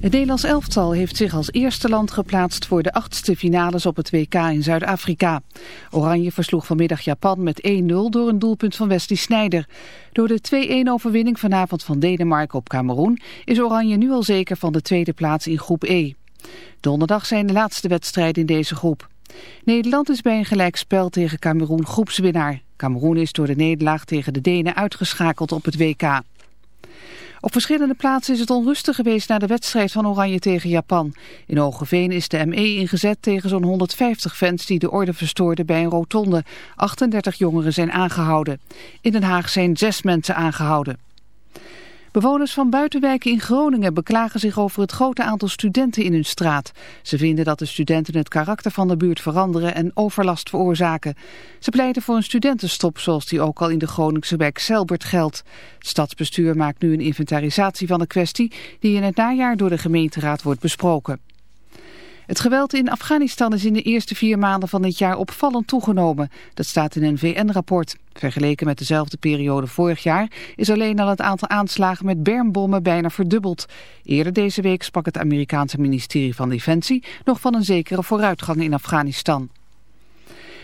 Het Nederlands elftal heeft zich als eerste land geplaatst voor de achtste finales op het WK in Zuid-Afrika. Oranje versloeg vanmiddag Japan met 1-0 door een doelpunt van Wesley Sneijder. Door de 2-1 overwinning vanavond van Denemarken op Cameroen is Oranje nu al zeker van de tweede plaats in groep E. Donderdag zijn de laatste wedstrijden in deze groep. Nederland is bij een gelijkspel tegen Cameroen groepswinnaar. Cameroen is door de nederlaag tegen de Denen uitgeschakeld op het WK. Op verschillende plaatsen is het onrustig geweest na de wedstrijd van Oranje tegen Japan. In Hogeveen is de ME ingezet tegen zo'n 150 fans die de orde verstoorden bij een rotonde. 38 jongeren zijn aangehouden. In Den Haag zijn zes mensen aangehouden. Bewoners van buitenwijken in Groningen beklagen zich over het grote aantal studenten in hun straat. Ze vinden dat de studenten het karakter van de buurt veranderen en overlast veroorzaken. Ze pleiten voor een studentenstop zoals die ook al in de Groningse wijk Selbert geldt. Het stadsbestuur maakt nu een inventarisatie van de kwestie die in het najaar door de gemeenteraad wordt besproken. Het geweld in Afghanistan is in de eerste vier maanden van dit jaar opvallend toegenomen. Dat staat in een VN-rapport. Vergeleken met dezelfde periode vorig jaar is alleen al het aantal aanslagen met bermbommen bijna verdubbeld. Eerder deze week sprak het Amerikaanse ministerie van Defensie nog van een zekere vooruitgang in Afghanistan.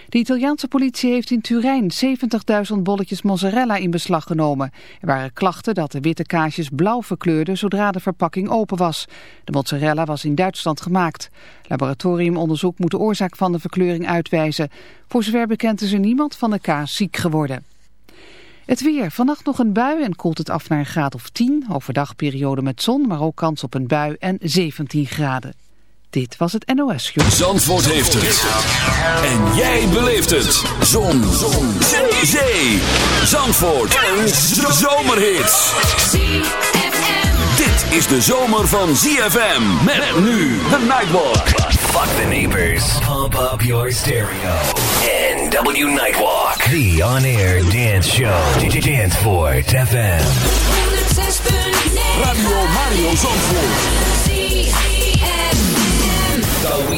De Italiaanse politie heeft in Turijn 70.000 bolletjes mozzarella in beslag genomen. Er waren klachten dat de witte kaasjes blauw verkleurden zodra de verpakking open was. De mozzarella was in Duitsland gemaakt. Laboratoriumonderzoek moet de oorzaak van de verkleuring uitwijzen. Voor zover bekend is er niemand van de kaas ziek geworden. Het weer. Vannacht nog een bui en koelt het af naar een graad of 10. Overdag periode met zon, maar ook kans op een bui en 17 graden. Dit was het NOS. -journaal. Zandvoort heeft het. En jij beleeft het. Zon. Zon. Zee. Zandvoort. Een zomerhit. ZFM. Dit is de zomer van ZFM. Met nu de Nightwalk. Fuck the neighbors. Pump up your stereo. NW Nightwalk. The on-air dance show. Danceport FM. 106.9. Radio Mario Zandvoort.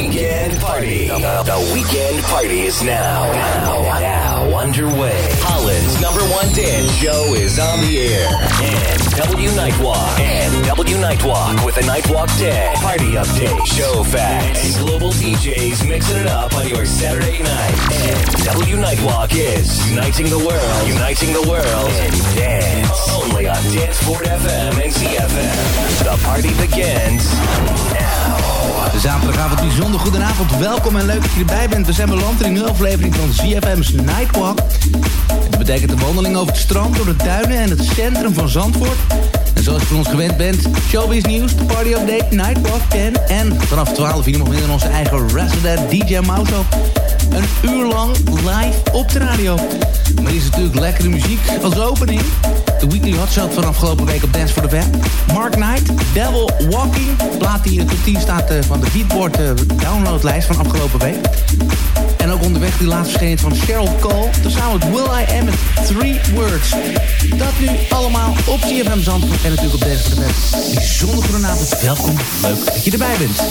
Weekend party. The, the weekend party is now. Now. Now. Underway. Holland's number one dance show is on the air. NW Nightwalk. NW Nightwalk with a Nightwalk Day. Party update. Show facts. And global DJs mixing it up on your Saturday night. NW Nightwalk is uniting the world. Uniting the world in dance. Only on Danceport FM and CFM. The party begins now. Zaterdagavond bijzonder goedenavond. Welkom en leuk dat je erbij bent. We zijn beland in een nieuwe aflevering van ZFM's Nightwalk. Het betekent een wandeling over het strand, door de duinen en het centrum van Zandvoort. Zoals je van ons gewend bent, showbiz nieuws, de party update, Nightwalk 10. En vanaf 12 uur nog in onze eigen resident DJ Mauso. Een uur lang live op de radio. Maar is natuurlijk lekkere muziek als opening. De weekly hotshot van afgelopen week op Dance for the Web. Mark Knight, Devil Walking. Plaat die in de top 10 staat eh, van de Beatport eh, downloadlijst van afgelopen week. En ook onderweg die laatst verschenen van Cheryl Cole. Tezamen met Will I Am met Three Words. Dat nu op CFM Zandvoort en natuurlijk op the Web. Bijzonder goedenavond, welkom. Leuk dat je erbij bent.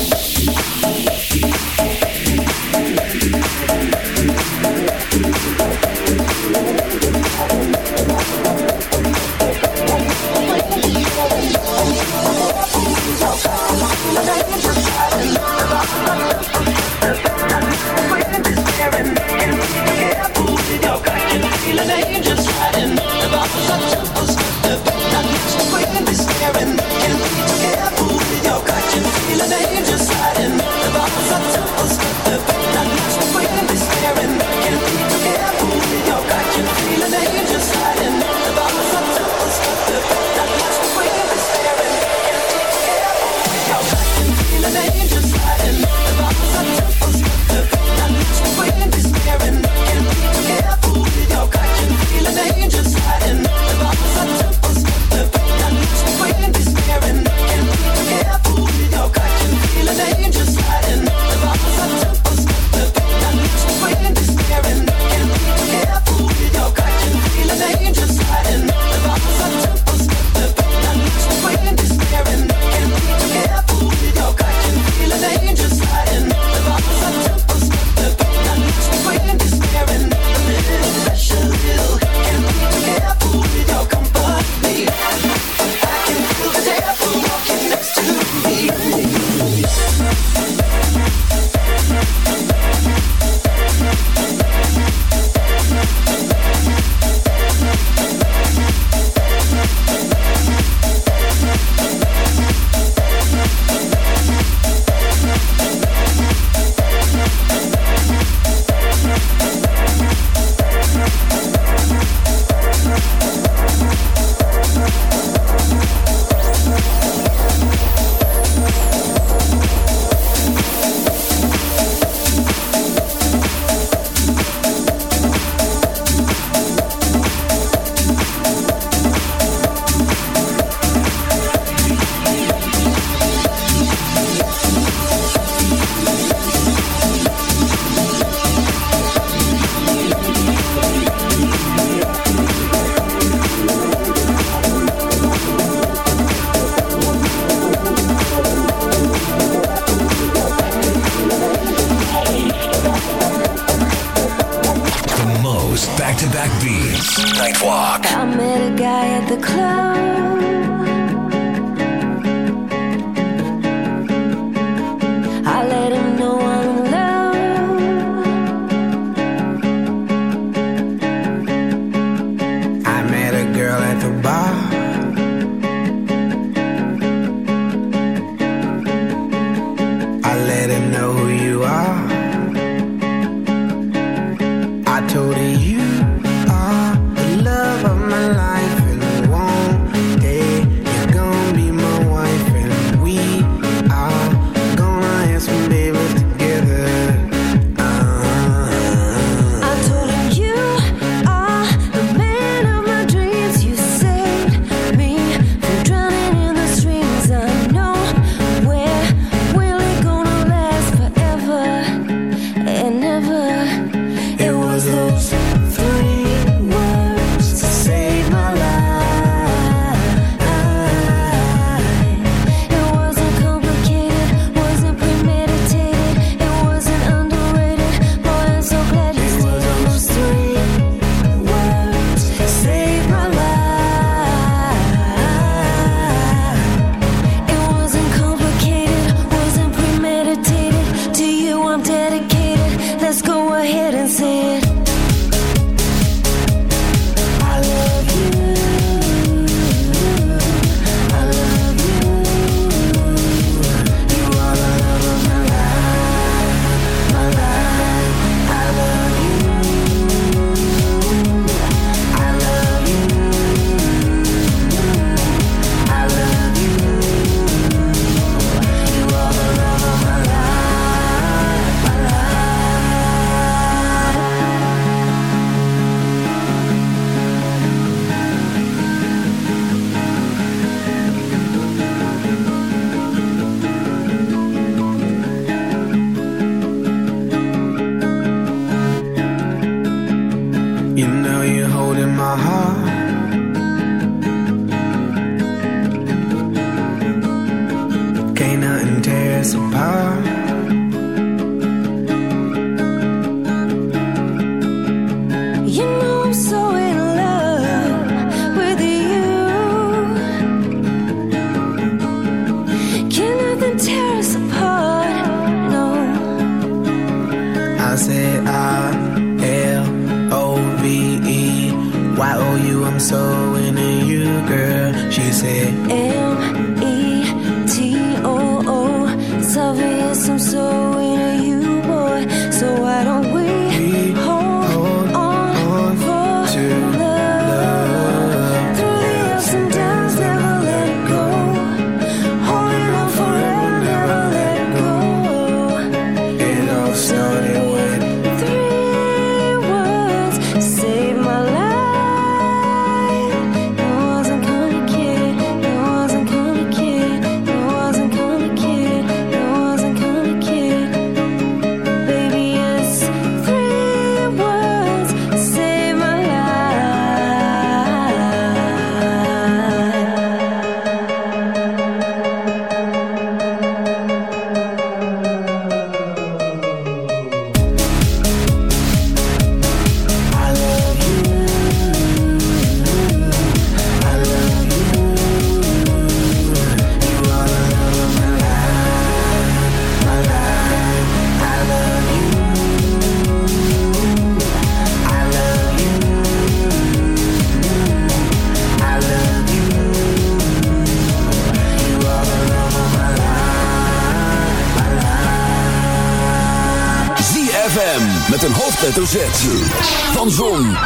Baby, just hoofdletter Z. Van Zon,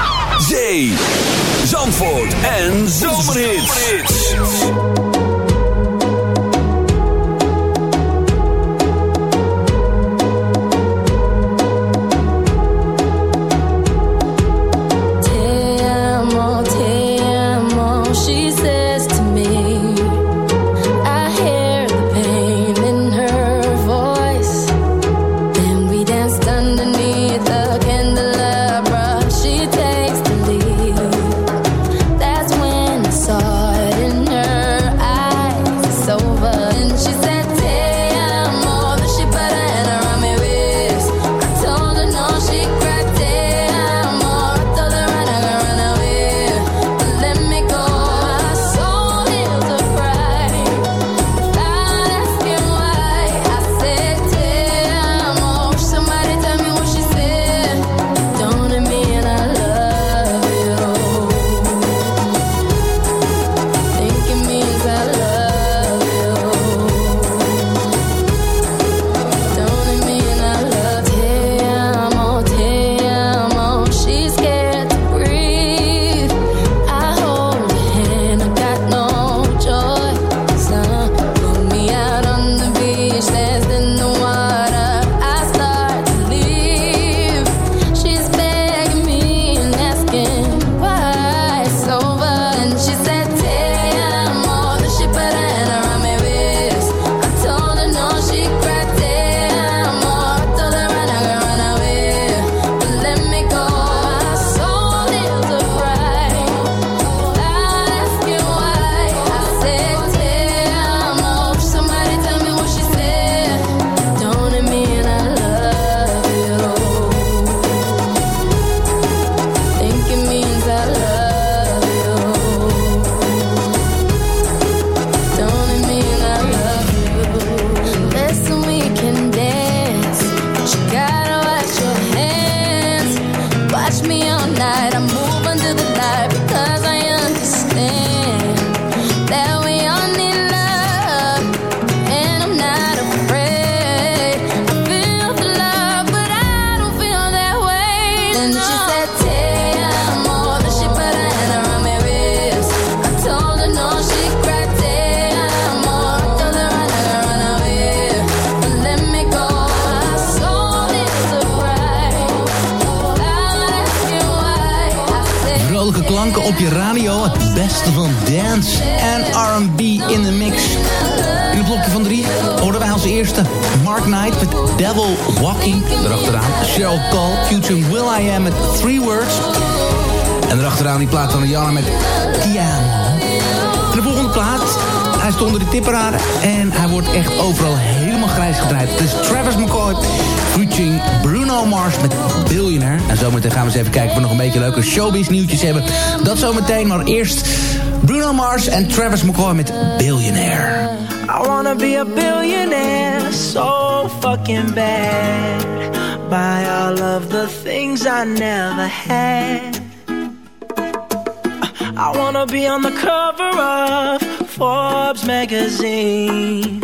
op je radio. Het beste van dance en R&B in de mix. In het blokje van drie hoorden wij als eerste Mark Knight met Devil Walking. Daarachteraan Cheryl Cole featuring Will I Am met Three Words. En erachteraan die plaat van Rihanna met Tiamo. En de volgende plaat, hij stond onder de tipperaden en hij wordt echt overal helemaal grijs gedraaid. Het is Travis McCoy featuring Bruno Mars met Billionaire. En zometeen gaan we eens even kijken of we nog een beetje leuke showbiz nieuwtjes hebben. Dat zometeen, maar eerst Bruno Mars en Travis McCoy met Billionaire. I wanna be a billionaire so fucking bad. Buy all of the things I never had. I wanna be on the cover of Forbes magazine,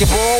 basketball with the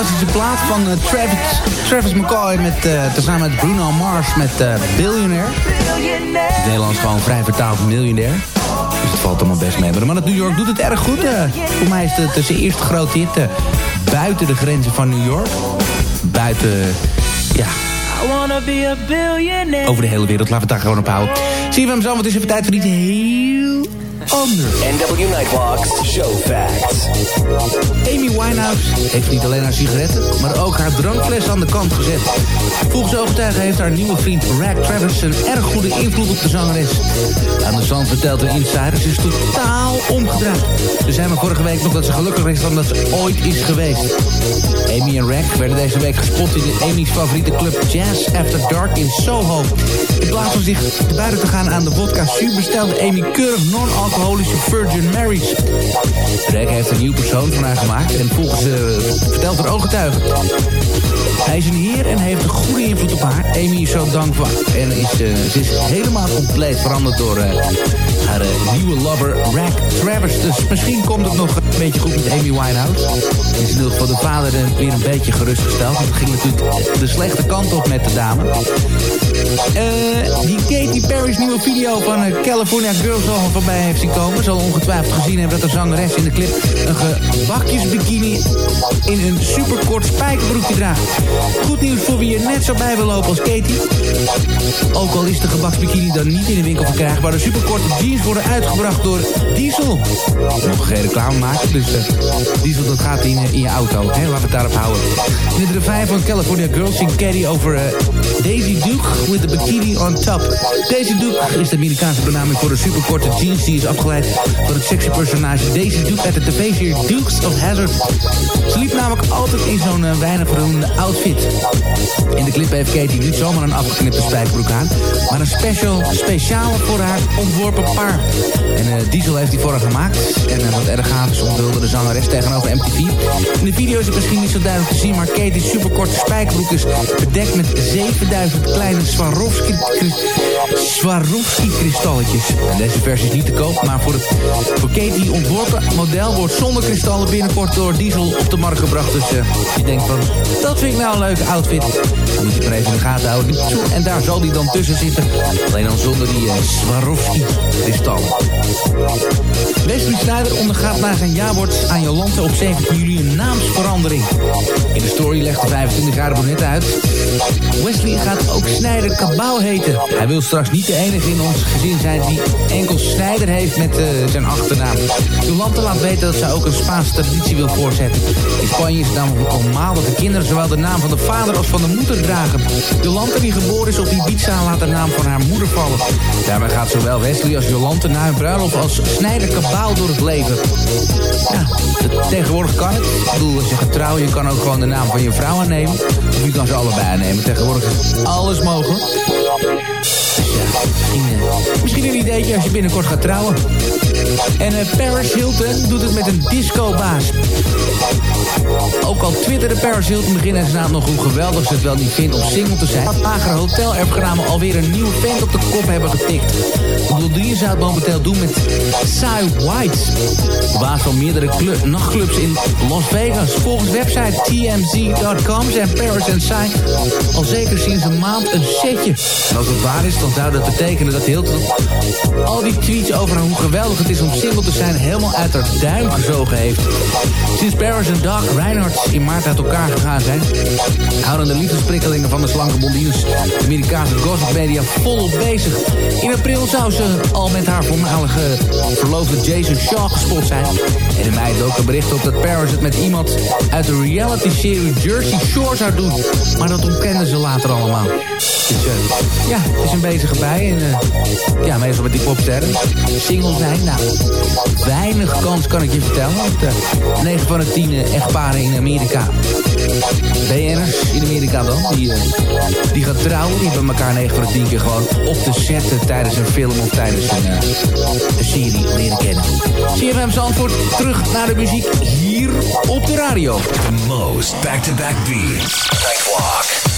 Oh, Ja, fantastische plaat van eh, Travis, Travis McCoy met, eh, tezamen met Bruno Mars met eh, Billionaire. Het Nederlands gewoon vrij vertaald miljonair. Dus het valt allemaal best mee. Maar de man uit New York doet het erg goed. voor mij is het zijn eerste grote hit buiten de grenzen van New York. Buiten, ja, over de hele wereld. Laten we het daar gewoon op houden. Zie je hem zo, want het is even tijd voor iets heel anders. NW Nightwalks Show Facts. Amy Winehouse heeft niet alleen haar sigaretten, maar ook haar drankfles aan de kant gezet. Volgens ooggetuigen heeft haar nieuwe vriend Rag Travis een erg goede invloed op de zangeres. Aan de zand vertelt de insider, ze is totaal omgedraaid. Ze zei me vorige week nog dat ze gelukkiger is dan dat ze ooit is geweest. Amy en Rag werden deze week gespot in de Amy's favoriete club Jazz After Dark in Soho. In plaats van zich te buiten te gaan aan de vodka Su bestelde Amy keurig non-alcoholische Virgin Marys. Rag heeft een nieuw persoon van haar gemaakt en volgens uh, vertelt haar ooggetuigen. Hij is een heer en heeft een goede invloed op haar. Amy is zo dankbaar en is, eh, ze is helemaal compleet veranderd door eh, haar nieuwe lover Rack Travers. Dus misschien komt het nog een beetje goed met Amy Winehouse. Is in ieder geval de vader weer een beetje gerustgesteld. Want het ging natuurlijk de slechte kant op met de dame. Eh, die Katy Perry's nieuwe video van eh, California Girls al voorbij heeft zien komen. Zal ongetwijfeld gezien hebben dat de zangeres in de clip een gebakjesbikini in een superkort spijkerbroekje draagt. Goed nieuws voor wie er net zo bij wil lopen als Katy. Ook al is de gebaksbikini dan niet in de winkel verkrijgbaar, de superkorte jeans worden uitgebracht door Diesel. Nog geen reclame maken, dus eh, Diesel dat gaat in, eh, in je auto. Hè? Laten we het daarop houden. In het refijn van California Girls zingt Caddy over eh, Daisy Duke with the bikini on top. Daisy Duke is de Amerikaanse benaming voor de superkorte jeans die is afgeleid van het sexy personage Daisy Duke uit de tv-serie Dukes of Hazzard. Ze liep namelijk altijd in zo'n eh, weinig verroemde outfit. In de clip heeft Katie niet zomaar een afgeknipte spijkerbroek aan, maar een special, speciale voor haar ontworpen paar. En eh, Diesel heeft die voor haar gemaakt. En eh, wat erg gaaf is, onthulde de zangeres tegenover MTV. In de video is het misschien niet zo duidelijk te zien, maar Katie's superkorte spijkerbroek is bedekt met 7000 kleine Swarovski, kristalletjes. En deze versie is niet te koop, maar voor het voor Katie ontworpen model wordt zonder kristallen binnenkort door Diesel op de markt gebracht. Dus uh, je denkt van, dat vind ik nou een leuke outfit. Dan moet je maar even in de gaten houden. En daar zal die dan tussen zitten. Alleen dan zonder die uh, Swarovski kristallen. Wesley Snyder ondergaat na zijn jaarwoord aan Jolante op 17 juli een naamsverandering. In de story legt de 25-jarige brunette uit. Wesley gaat ook Snyder Cabau heten. Hij wil straks niet de enige in ons gezin zijn die enkel Snyder heeft met uh, zijn achternaam. Jolante laat weten dat zij ook een Spaanse traditie wil voortzetten. In Spanje is het namelijk normaal dat de kinderen zowel de naam van de vader als van de moeder dragen. Jolante die geboren is op Ibiza laat de naam van haar moeder vallen. Daarbij gaat zowel Wesley als Jolante na hun bruiloft als Snijder kabaal door het leven. Tegenwoordig kan het. Ik bedoel, als je gaat trouwen, je kan ook gewoon de naam van je vrouw aannemen. Of je kan ze allebei aannemen. Tegenwoordig is alles mogelijk. Misschien, een ideetje als je binnenkort gaat trouwen. En eh, Paris Hilton doet het met een discobaas. Ook al twitterde Paris Hilton begin en naam nog hoe geweldig ze het wel niet vindt om single te zijn. Dat lagere hotelerfgenamen alweer een nieuwe vent op de kop hebben getikt. Blondine zou het momenteel doen met Cy White. De baas van meerdere clu- nachtclubs in Las Vegas. Volgens website TMZ.com zijn Paris en Cy al zeker sinds een maand een setje. En als het waar is, dan zou dat betekenen dat Hilton al die tweets over hoe geweldig het is om single te zijn helemaal uit haar duim gezogen heeft. Sinds Paris en Doc Reinhardt in maart uit elkaar gegaan zijn, houden de liefdesprikkelingen van de slanke blondines de Amerikaanse gossip media volop bezig. In april zou ze al met haar voormalige verloofde Jason Shaw gespot zijn. En in mei dook een bericht op dat Paris het met iemand uit de reality-serie Jersey Shore zou doen. Maar dat ontkenden ze later allemaal. Dus eh, ja, het is een bezige bij. En eh, ja, meestal met die popsterren. Single zijn, nou, weinig kans kan ik je vertellen. Want eh 9 van de 10 eh, echtparen in Amerika. BN'ers in Amerika dan, die, eh, die gaan trouwen. Die hebben elkaar 9 van de 10 keer gewoon op de set eh, tijdens een film of tijdens een, eh, serie leren kennen. CFM Zandvoort, terug naar de muziek hier op de radio. The most back-to-back beats. Nightwalk.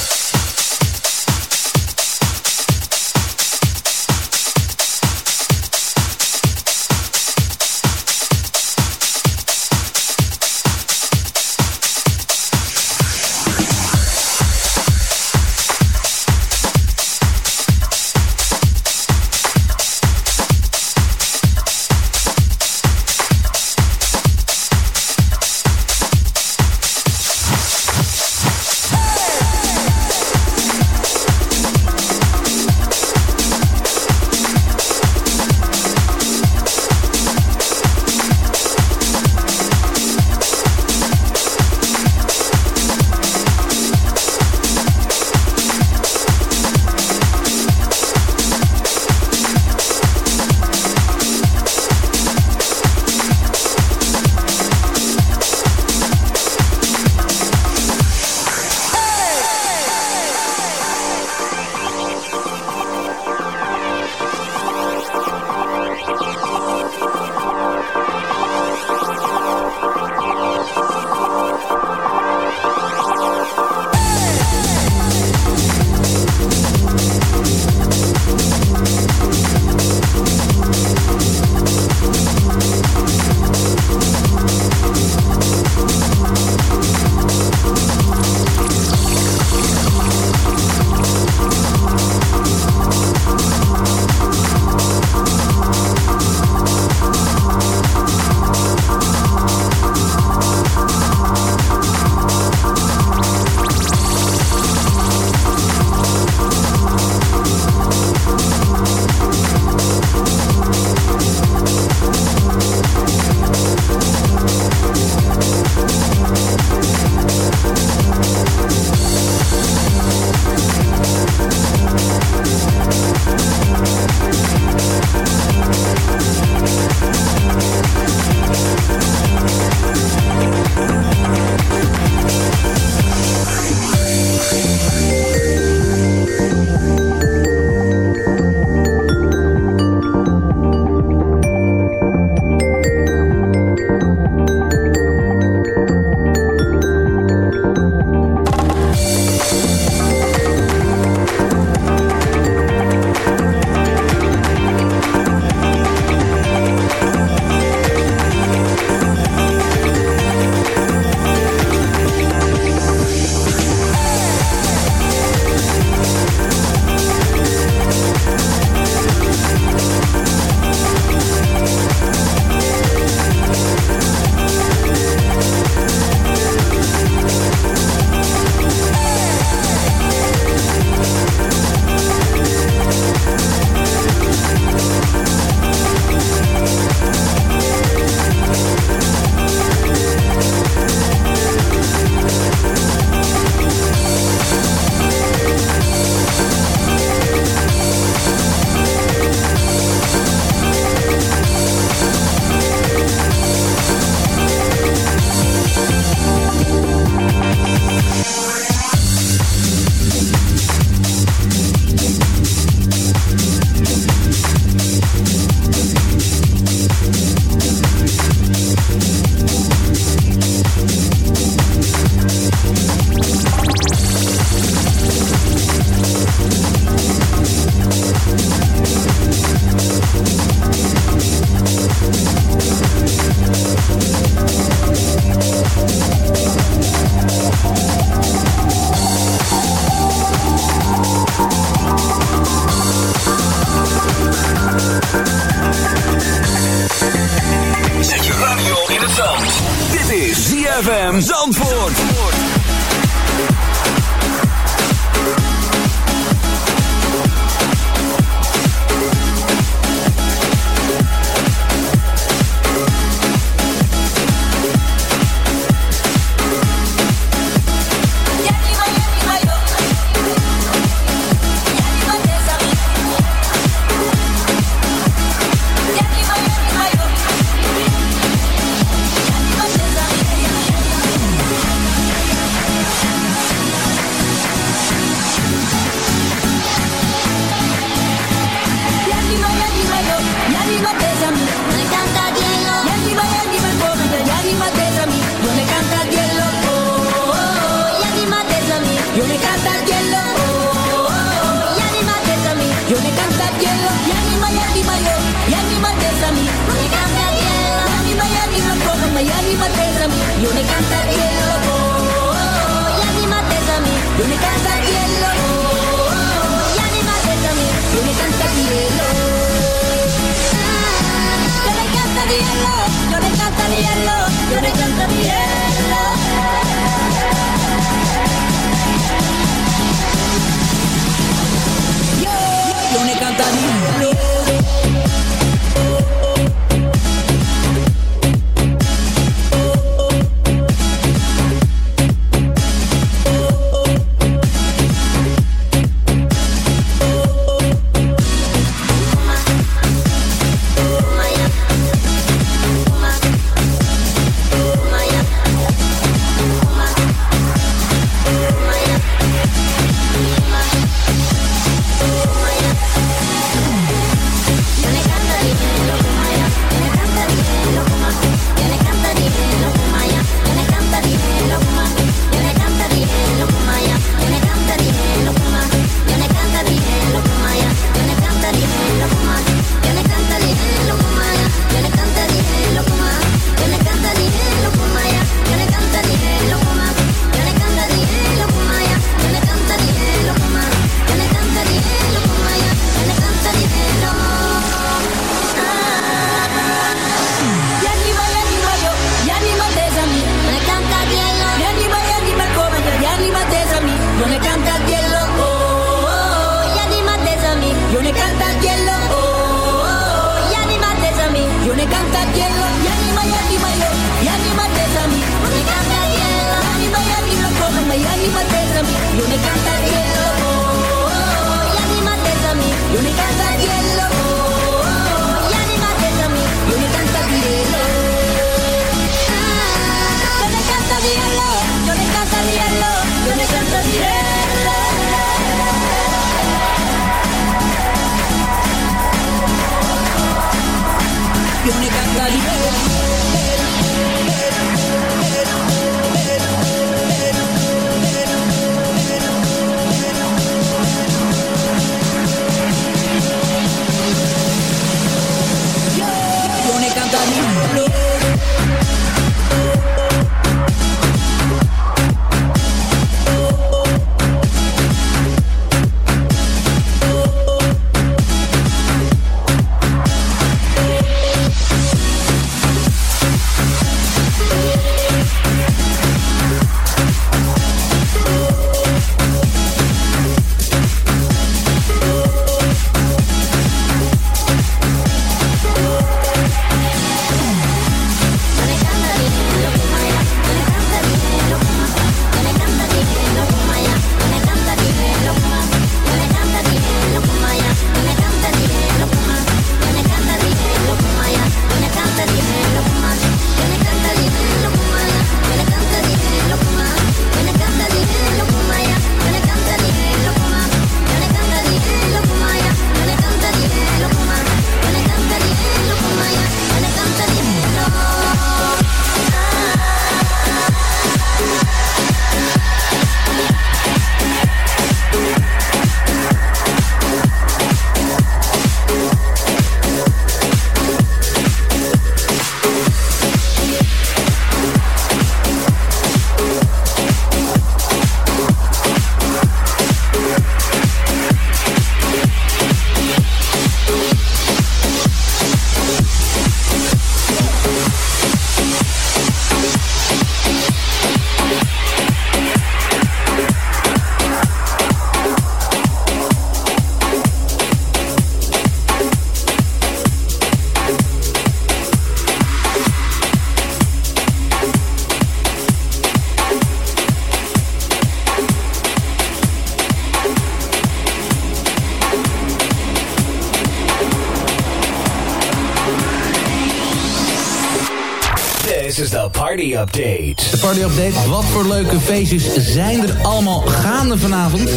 Party update. De party update. Wat voor leuke feestjes zijn er allemaal gaande vanavond?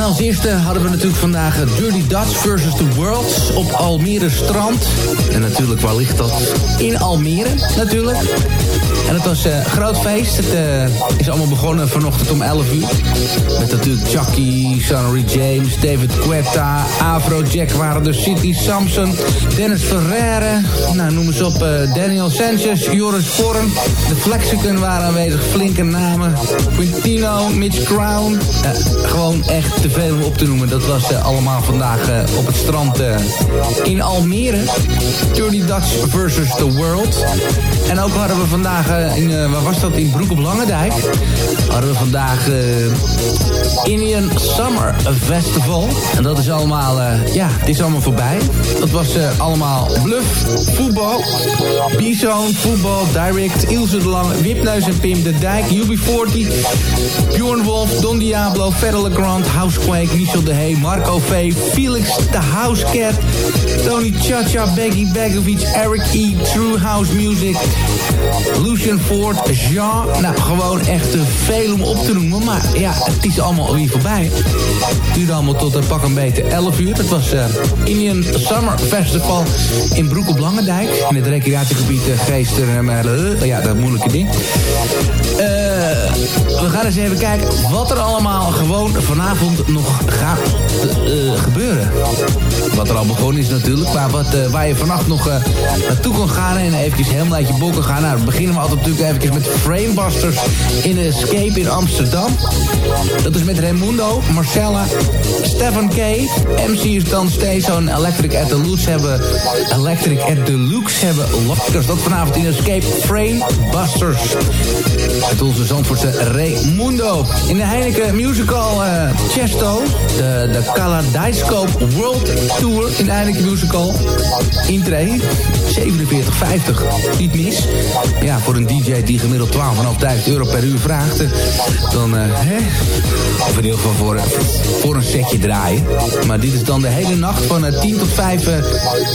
Nou, als eerste hadden we natuurlijk vandaag eh, Dirty Dutch versus The Worlds op Almere Strand. En natuurlijk, waar ligt dat? In Almere, natuurlijk. En het was eh, een groot feest. Het eh, is allemaal begonnen vanochtend om 11 uur. Met natuurlijk Chucky, Sonny James, David Quetta, Afrojack waren er, City Samson, Dennis Ferrere. Nou, noem eens op. eh, Daniel Sanchez, Joris Vorm. De Flexicon waren aanwezig, flinke namen. Quintino, Mitch Crown. Eh, gewoon echt te veel op te noemen. Dat was eh, allemaal vandaag eh, op het strand eh, in Almere. Dirty Dutch versus The World. En ook hadden we vandaag, in, waar was dat? In Broek op Langendijk. Hadden we vandaag Indian Summer Festival. En dat is allemaal, ja, het is allemaal voorbij. Dat was allemaal bluff, voetbal, B-Zone, voetbal, direct, Ilse de Lange, Wipneus en Pim de Dijk, UB40, Bjorn Wolf, Don Diablo, Federal Legrand, Housequake, Michel de Hey, Marco V, Felix de Housecat, Tony Chacha, Becky Begovic, Eric E, True House Music, Lucian Ford, Jean. Nou, gewoon echt te veel om op te noemen. Maar ja, het is allemaal alweer voorbij. Het duurde allemaal tot een pak een beetje 11 uur. Het was eh, Indian Summer Festival in Broek op Langendijk. In het recreatiegebied uh, Geester. Ja, dat moeilijke ding. Eh, we gaan eens even kijken wat er allemaal gewoon vanavond nog gaat eh, gebeuren. Wat er al begonnen is natuurlijk. Maar wat, eh, waar je vannacht nog eh, naartoe kan gaan en eventjes helemaal uit je bol kan gaan. Nou, beginnen we altijd natuurlijk eventjes met Framebusters in Escape in Amsterdam. Dat is met Raimundo, Marcella, Stefan K. MC is dan steeds zo'n Electric at the Lux hebben. Electric at the Lux hebben. Lockers, dat vanavond in Escape Framebusters. Met onze Zandvoortse Raimundo. In de Heineken Musical eh, Chesto. De, de Kaleidoscope World Tour in de Heineken Musical. Intree 47,50. Niet mis. Ja, voor een DJ die gemiddeld 12.500 euro per uur vraagt. eh, Dan, eh, hè? Of voor, voor een setje draaien. Maar dit is dan de hele nacht van eh, 10 tot 5 eh,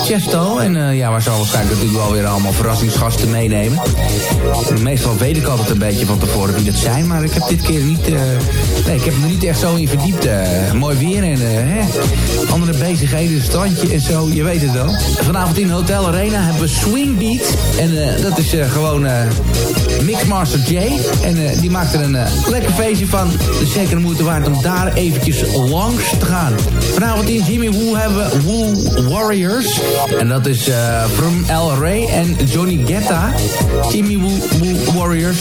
Chesto. En ja, waar zal waarschijnlijk natuurlijk wel weer allemaal verrassingsgasten meenemen. Meestal weet ik altijd een beetje van tevoren dat zijn. Maar ik heb dit keer niet... eh, nee, ik heb me niet echt zo in verdiept. eh. mooi weer en eh, andere bezigheden, strandje en zo. Je weet het wel. Vanavond in Hotel Arena hebben we Swing Beat. En dat is gewoon Mixmaster J. En eh, die maakt er een eh, lekker feestje van. Dus zeker de moeite waard om daar eventjes langs te gaan. Vanavond in Jimmy Woo hebben we Woo Warriors. En dat is eh From El Rey en Johnny Guetta. Jimmy Woo, Woo Warriors.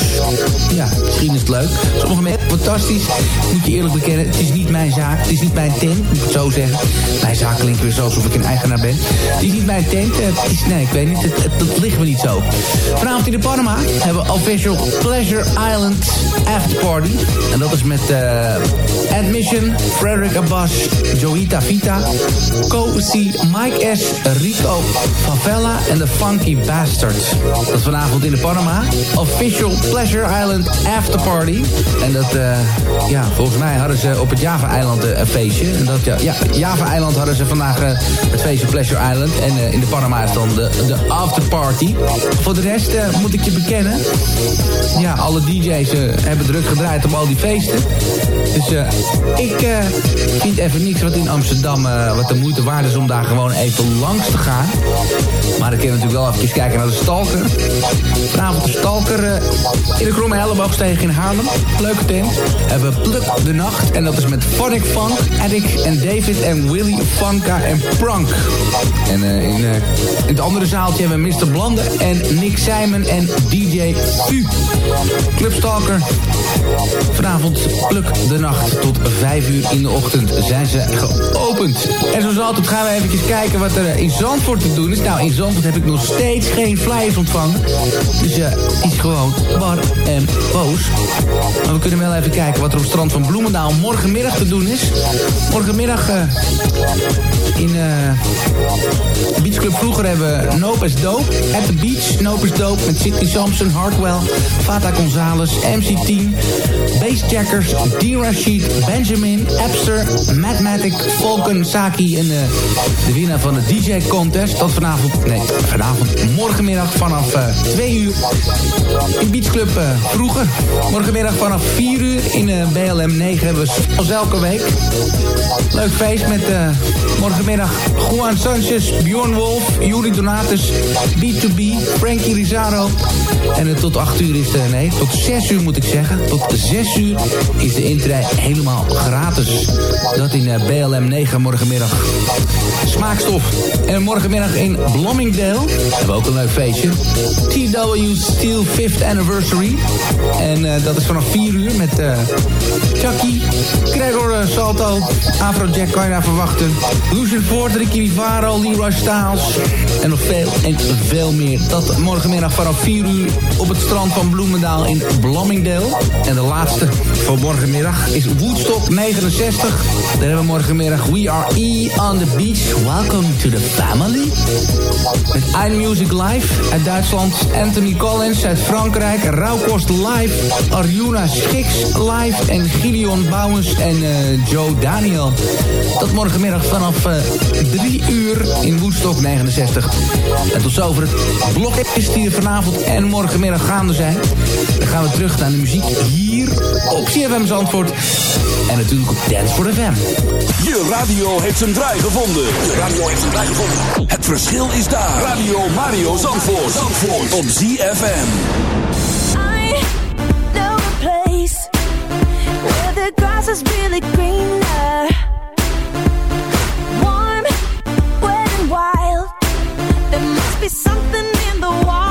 Ja, misschien is het leuk. Sommige mensen fantastisch. Moet je eerlijk bekennen, het is niet mijn zaak. Het is niet mijn tent, moet ik het zo zeggen. Mijn zaak klinkt weer zo alsof ik een eigenaar ben. Het is niet mijn tent. is, nee, ik weet niet. Het ligt me niet zo. Vanavond in de Panama hebben we Official Pleasure Island After Party. En dat is met eh, Admission, Frederick Abbas, Joita Vita, Co-C, Mike S, Rico, Favela en de Funky Bastard. Dat is vanavond in de Panama. Official Pleasure Island After Party. En dat, eh, ja, volgens mij hadden ze op het Java-eiland eh, een feestje. En dat, ja, ja, Java-eiland hadden ze vandaag het feestje Pleasure Island. En in de Panama is dan de, de After Party. Voor de rest moet ik je bekennen. Ja, alle DJ's eh, hebben druk gedraaid op al die feesten. Dus eh, ik eh, vind even niks wat in Amsterdam eh, wat de moeite waard is om daar gewoon even langs te gaan. Maar kunnen we natuurlijk wel even kijken naar de Stalker. Vanavond de Stalker in de Kromme Elleboogsteeg in Haarlem. Leuke tent. Hebben we Pluk de Nacht. En dat is met Phonic Funk, Attic en David en Willy Funka en Prank. En in, in het andere zaaltje hebben we Mr. Blande en Nick Simon en DJ U. Club Stalker. Vanavond Pluk de Nacht tot 5 uur in de ochtend zijn ze geopend. En zoals altijd gaan we even kijken wat er in Zandvoort te doen is. Nou, in Zandvoort heb ik nog steeds geen flyers ontvangen. Dus ja, het is gewoon bar en boos. Maar we kunnen wel even kijken wat er op het strand van Bloemendaal morgenmiddag te doen is. Morgenmiddag eh, In eh Beach Club vroeger hebben we Nope is Dope. At the Beach, Nope is Dope met Sidney Sampson, Hartwell, Fata Gonzalez, MC10, Bassjackers, D. Rashid, Benjamin, Epster, Mathematic, Falcon, Saki en eh, de winnaar van de DJ Contest. Dat vanavond, nee, vanavond, morgenmiddag vanaf 2 uur in Beach Club eh, vroeger. Morgenmiddag vanaf 4 uur in eh, BLM 9 hebben we zoals elke week. Leuk feest met eh, morgenmiddag Juan Sanchez, Bjorn Wolf, Juri Donatus, B2B, Frankie Rizardo. En eh, tot 8 uur is de, nee, tot 6 uur moet ik zeggen. Tot 6 uur is de intree helemaal gratis. Dat in eh, BLM 9 morgenmiddag. Smaakstof. En morgenmiddag in Bloomingdale hebben we ook een leuk feestje. TW Steel 5th Anniversary. En eh, dat is vanaf 4 uur met eh, Chucky, Gregor eh, Salto, Afrojack kan je daar verwachten. Lucian Ford, Ricky Rivaro, Leroy Styles. En nog veel en veel meer. Dat morgenmiddag vanaf 4 uur op het strand van Bloemendaal in Bloomingdale. En de laatste voor morgenmiddag is Woodstock 69. Daar hebben we morgenmiddag We Are E on the Beach. Welcome to the family. Met iMusic Live uit Duitsland. Anthony Collins uit Frankrijk. Rauwkost Live. Arjuna Schix Live. En Gideon Bouwens en eh, Joe Daniel. Dat morgenmiddag vanaf eh 3 uur in Woodstock 69. En tot zover het blok is die er vanavond en morgenmiddag gaande zijn. Dan gaan we terug naar de muziek hier op CFM Zandvoort. En natuurlijk op Dance for the FM. Je radio heeft zijn draai gevonden. Je radio heeft zijn draai gevonden. Het verschil is daar. Radio Mario Zandvoort. Zandvoort. Op ZFM. I know a place where the grass is really greener. Be something in the water.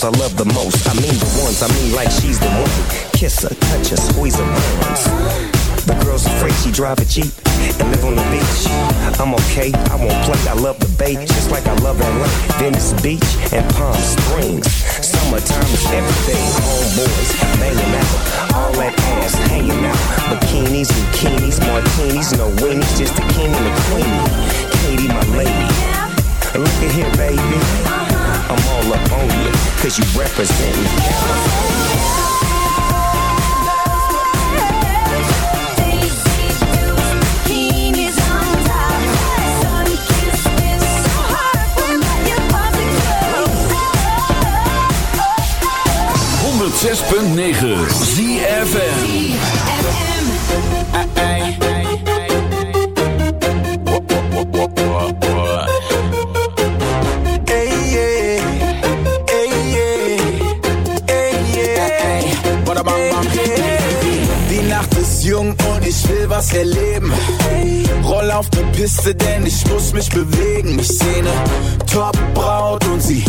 Girls I love the most. I mean the ones, I mean like she's the one. Kiss her, touch her, squeeze her bones. The girl's afraid she drive a Jeep 106.9 ZFN jung und ich will was erleben. Roll auf die Piste, denn ich muss mich bewegen. Ich sehne Top Braut und sie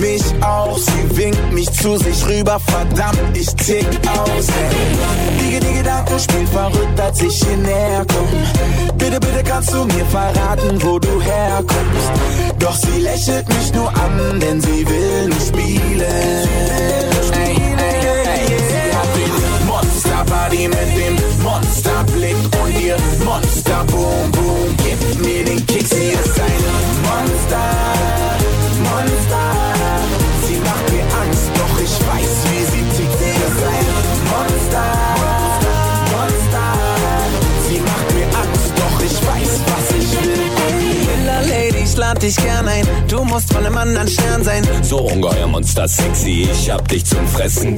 mich auch. Sie winkt mich zu sich rüber, verdammt, ich tick aus. Ey. Die, Gedanken spielen verrückt, als ich hier näher komm. Bitte, bitte kannst du mir verraten, wo du herkommst. Doch sie lächelt mich nur an, denn sie will nur spielen. Ey, ey, ey, sie hat den Monster-Body mit dem Monsterblick und ihr Monster-Boom-Boom. Gib mir den Kick, sie ist eine Monster, Monster. Lad dich gern ein. Du musst von einem anderen Stern sein. So ungeheuer Monster sexy, ich hab dich zum Fressen.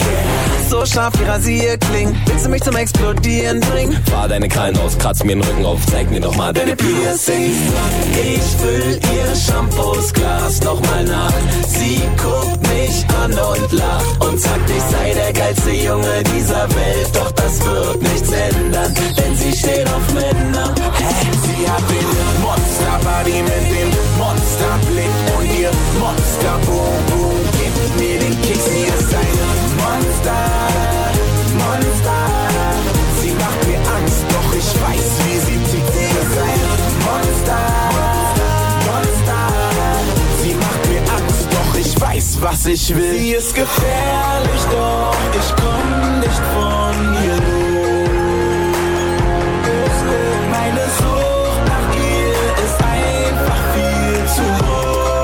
So scharf wie Rasierklingen. Willst du mich zum Explodieren bringen? Fahr deine Krallen aus, kratz mir den Rücken auf, zeig mir doch mal deine Piercings. Ich füll ihr Shampoosglas nochmal nach. Sie guckt mich an und lacht und sagt, ich sei der geilste Junge dieser Welt. Doch das wird nichts ändern, denn sie steht auf Männer. Hä? Sie hat den Monster-Body mit dem Monsterblick und ihr Monster-Boom-Boom. Gib mir den Kick, sie ist ein Monster, Monster. Ich will. Sie ist gefährlich, doch ich komm nicht von ihr los. Meine Sucht nach ihr ist einfach viel zu hoch.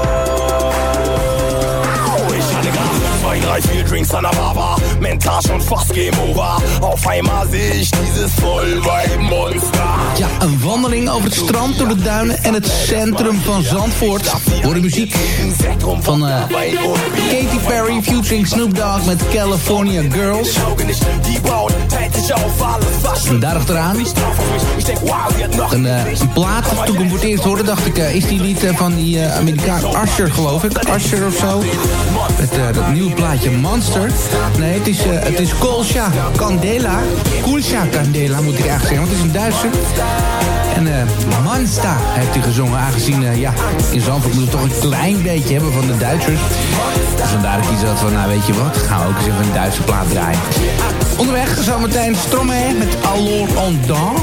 Ich hatte gerade zwei, drei, vier Drinks an der Bar, mental schon fast Game Over. Auf einmal sehe ich dieses Vollweib-Monster. Ja, een wandeling over het strand, door de duinen en het centrum van Zandvoort. Voor de muziek van eh, Katy Perry featuring Snoop Dogg met California Girls. Noch een, eh, een plaat. Toen ik hem voor het eerst hoorde, dacht ik, eh, is die niet eh, van die Amerikaan Usher, geloof ik? Usher of zo. Met dat nieuwe plaatje Monster. Nee, het is, het is Kolsha Candela. Kulsha Candela, moet ik eigenlijk zeggen. Want het is een Duitser. En eh Mansta heeft hij gezongen. Aangezien, ja, in Zandvoort moet het toch een klein beetje hebben van de Duitsers. Dus vandaar dat ik iets had van, nou weet je wat, gaan we ook eens even een Duitse plaat draaien. Onderweg zometeen Stromae met Alors on Dans.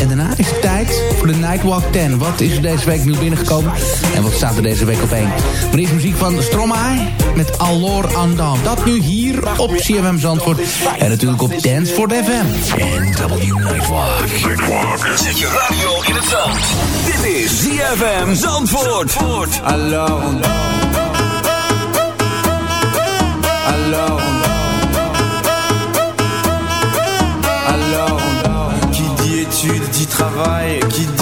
En daarna is het tijd voor de Nightwalk 10. Wat is er deze week nieuw binnengekomen? En wat staat er deze week op één? Maar eerst muziek van Stromae met Allure Andam. Dat nu hier op CFM Zandvoort. En natuurlijk op Dance for the FM. NW Nightwalk. Zet je radio in het zand. Dit is ZFM Zandvoort. Alors, alors, alors, études dit travail, qui dit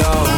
alone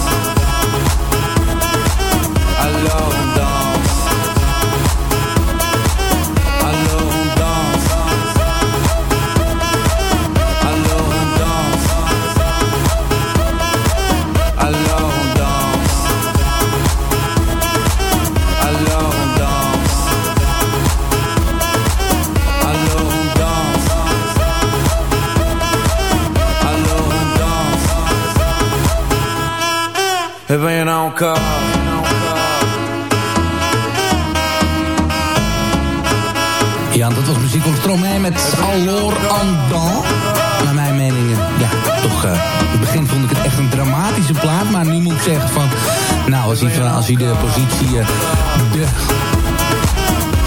Als hij, de positie... eh, de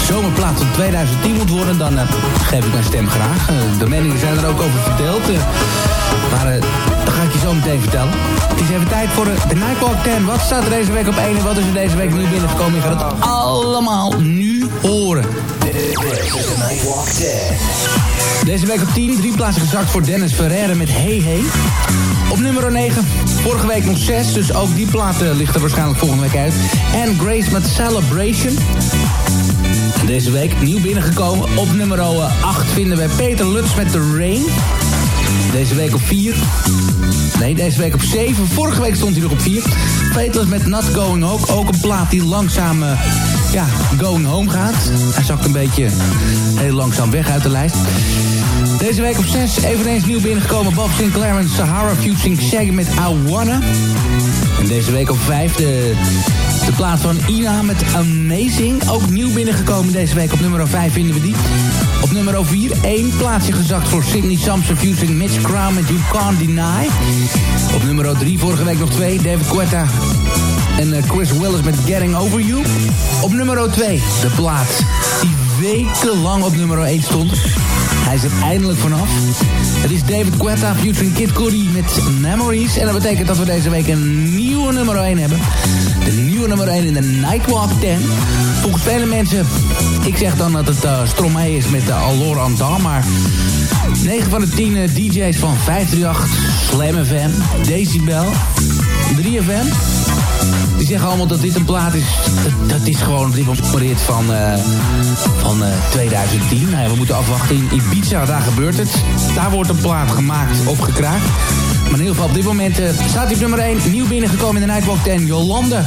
zomerplaat van 2010 moet worden... dan eh, geef ik mijn stem graag. Eh, de meningen zijn er ook over verdeeld. maar dat ga ik je zo meteen vertellen. Het is even tijd voor de Nightwalk 10. Wat staat er deze week op 1 en wat is er deze week nieuw binnengekomen? Je gaat het allemaal nu horen. Deze week op 10, drie plaatsen gezakt voor Dennis Ferreira met Hey Hey. Op nummer 9, vorige week nog 6, dus ook die plaat eh, ligt er waarschijnlijk volgende week uit. En Grace met Celebration. Deze week nieuw binnengekomen. Op nummer 8 vinden we Peter Lutz met The Rain. Deze week op 4. Nee, deze week op 7. Vorige week stond hij nog op 4. Peter met Not Going Home. Ook een plaat die langzaam eh, ja, going home gaat. Hij zakt een beetje heel langzaam weg uit de lijst. Deze week op 6 eveneens nieuw binnengekomen. Bob Sinclair en Sahara Fusing Shaggy met I Wanna. En deze week op 5 de, de plaat van Ina met Amazing. Ook nieuw binnengekomen deze week. Op nummer 5 vinden we die. Op nummer 4 één plaatsje gezakt voor Sidney Samson Fusing Mitch Crown met You Can't Deny. Op nummer 3 vorige week nog 2 David Guetta en eh, Chris Willis met Getting Over You. Op nummer 2 de plaat die wekenlang op nummer 1 stond. Hij is er eindelijk vanaf. Het is David Guetta featuring Kid Cudi met Memories. En dat betekent dat we deze week een nieuwe nummer 1 hebben. De nieuwe nummer 1 in de Nightwalk 10. Volgens vele mensen, ik zeg dan dat het uh, Stromae is met de Allure Andan, maar 9 van de 10 eh, DJ's van 538, Slam FM, Decibel, 3FM... Die zeggen allemaal dat dit een plaat is. Dat, is gewoon geïnspireerd van, eh, van eh, 2010. Nou we moeten afwachten. In Ibiza, daar gebeurt het. Daar wordt een plaat gemaakt of gekraakt. Maar in ieder geval op dit moment eh, staat hij op nummer 1. Nieuw binnengekomen in de Nightwalk 10. Jolanda.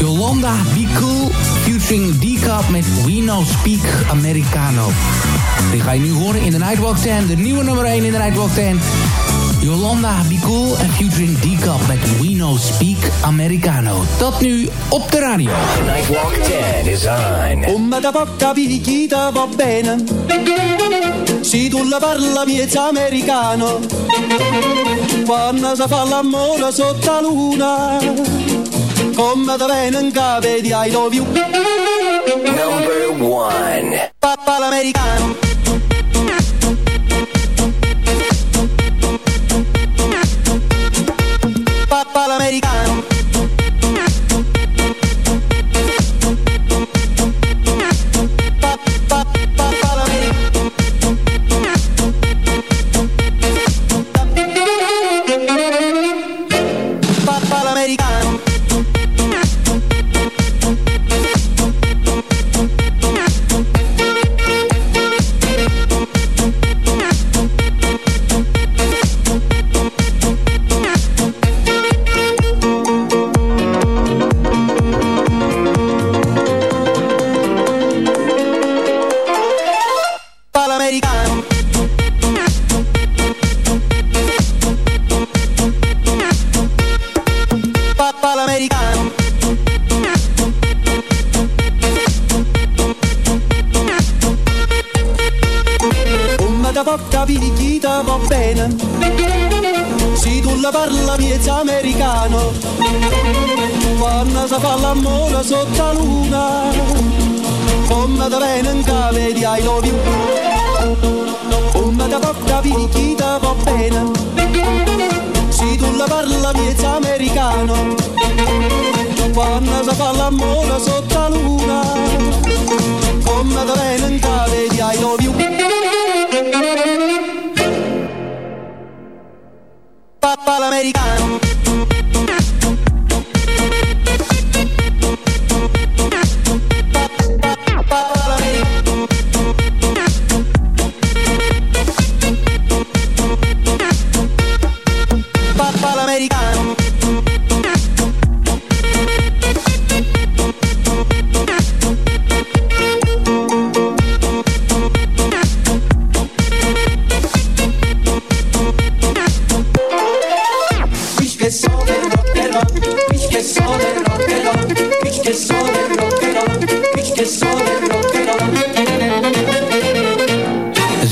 Jolanda Be Cool. Featuring D-Cup met We No Speak Americano. Die ga je nu horen in de Nightwalk 10. De nieuwe nummer 1 in de Nightwalk 10. Yolanda Be Cool en featuring D-Cup met We No Speak Americano. Dat nu op de radio. Nightwalk 10 is on. Come da picchita va bene Se tu la parla miezza americano Quando si fa l'amore sotto la luna Come da bene in cave di I love you Number 1. Papà l'americano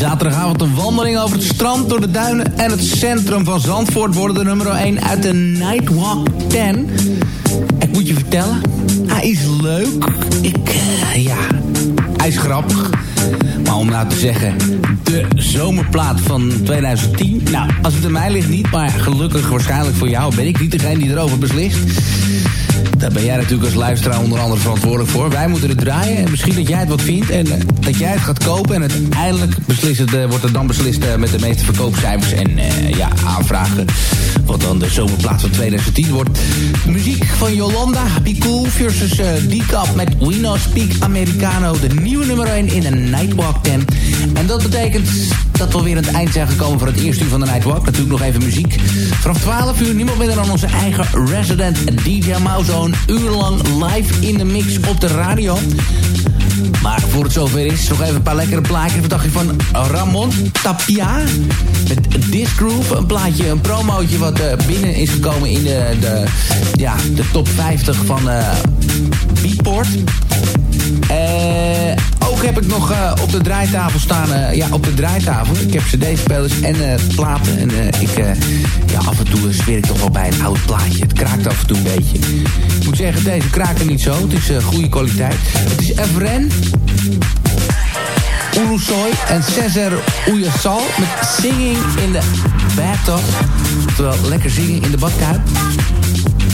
Zaterdagavond een wandeling over het strand, door de duinen en het centrum van Zandvoort... worden de nummer 1 uit de Nightwalk 10. Ik moet je vertellen, hij is leuk. Ik, eh, ja, hij is grappig. Maar om nou te zeggen, de zomerplaat van 2010... Nou, als het aan mij ligt niet, maar gelukkig waarschijnlijk voor jou... ben ik niet degene die erover beslist. Daar ben jij natuurlijk als luisteraar onder andere verantwoordelijk voor. Wij moeten het draaien en misschien dat jij het wat vindt... en eh, dat jij het gaat kopen en uiteindelijk het, eh, wordt het dan beslist... eh, met de meeste verkoopcijfers en ja, aanvragen... wat dan de zomerplaat van 2010 wordt. Muziek van Yolanda, Be Cool versus D-Cup met We No Speak Americano... de nieuwe nummer 1 in een Nightwalk 10. En dat betekent dat we weer aan het eind zijn gekomen voor het eerste uur van de Nightwalk. Natuurlijk nog even muziek. Vanaf 12 uur niemand minder dan onze eigen resident DJ Mauzo. Een uur lang live in de mix op de radio. Maar voor het zover is, nog even een paar lekkere plaatjes. Wat dacht je van Ramon Tapia? Met Disc Groove, een plaatje, een promootje wat eh, binnen is gekomen in de, de, ja, de top 50 van eh Beatport. Eh, heb ik nog eh, op de draaitafel staan, eh, ja, op de draaitafel. Ik heb cd-spelers en eh, platen. En ik, ja, af en toe zweer ik toch wel bij een oud plaatje. Het kraakt af en toe een beetje. Ik moet zeggen, deze kraken niet zo. Het is goede kwaliteit. Het is Evren. Urusoy en Cesar Uyasal met Singing in the Bathtub. Terwijl lekker zingen in de badkuip.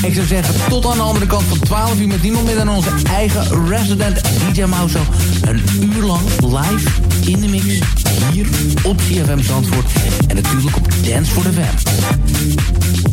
Ik zou zeggen, tot aan de andere kant van 12 uur met niemand meer dan onze eigen resident DJ Mauso. Een uur lang live in de mix hier op CFM Zandvoort. En natuurlijk op Dance for the Fam.